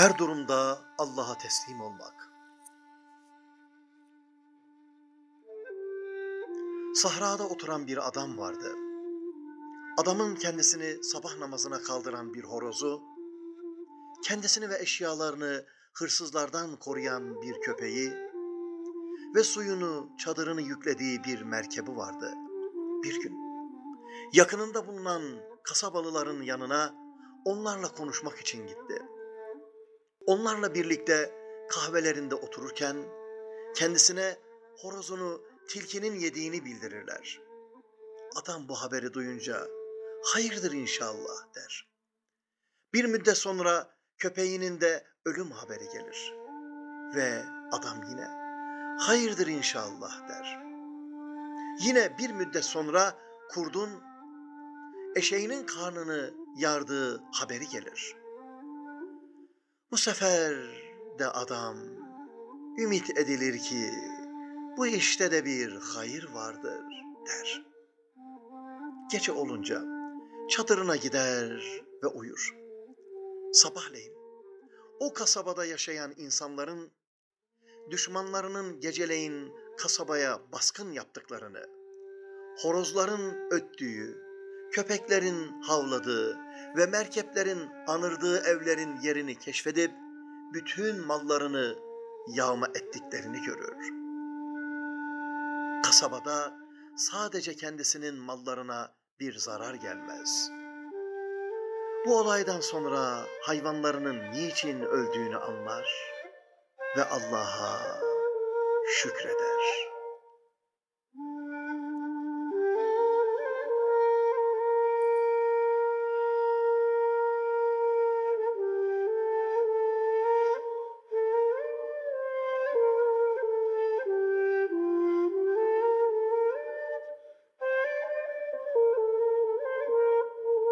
Her durumda Allah'a teslim olmak. Sahrada oturan bir adam vardı. Adamın kendisini sabah namazına kaldıran bir horozu, kendisini ve eşyalarını hırsızlardan koruyan bir köpeği ve suyunu, çadırını yüklediği bir merkebi vardı. Bir gün yakınında bulunan kasabalıların yanına onlarla konuşmak için gitti. Onlarla birlikte kahvelerinde otururken kendisine horozunu tilkinin yediğini bildirirler. Adam bu haberi duyunca hayırdır inşallah der. Bir müddet sonra köpeğinin de ölüm haberi gelir. Ve adam yine hayırdır inşallah der. Yine bir müddet sonra kurdun eşeğinin karnını yardığı haberi gelir. Bu sefer de adam ümit edilir ki bu işte de bir hayır vardır der. Gece olunca çadırına gider ve uyur. Sabahleyin o kasabada yaşayan insanların düşmanlarının geceleyin kasabaya baskın yaptıklarını, horozların öttüğü, köpeklerin havladığı ve merkeplerin anırdığı evlerin yerini keşfedip bütün mallarını yağma ettiklerini görür. Kasabada sadece kendisinin mallarına bir zarar gelmez. Bu olaydan sonra hayvanlarının niçin öldüğünü anlar ve Allah'a şükreder.